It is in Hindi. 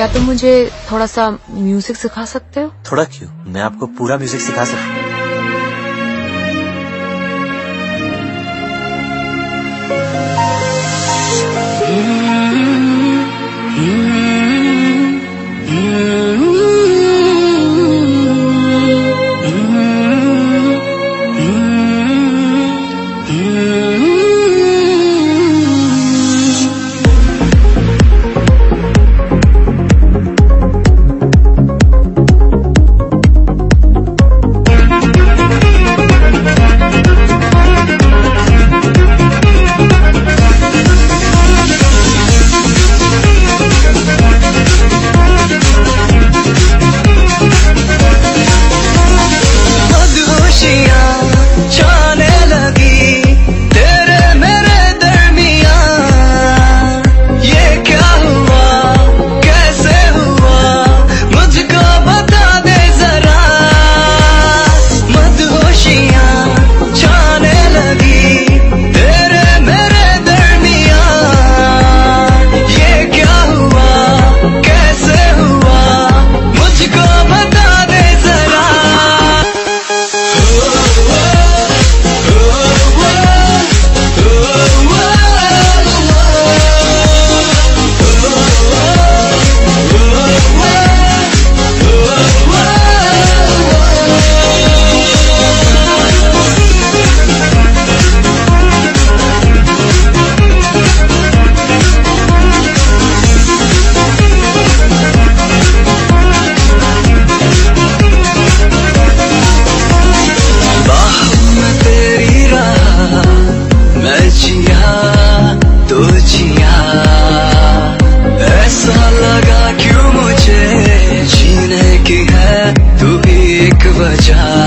क्या तुम मुझे थोड़ा सा म्यूज़िक सिखा सकते हो थोड़ा क्यों मैं आपको पूरा म्यूज़िक सिखा सकता हूँ Mm-hmm. 家。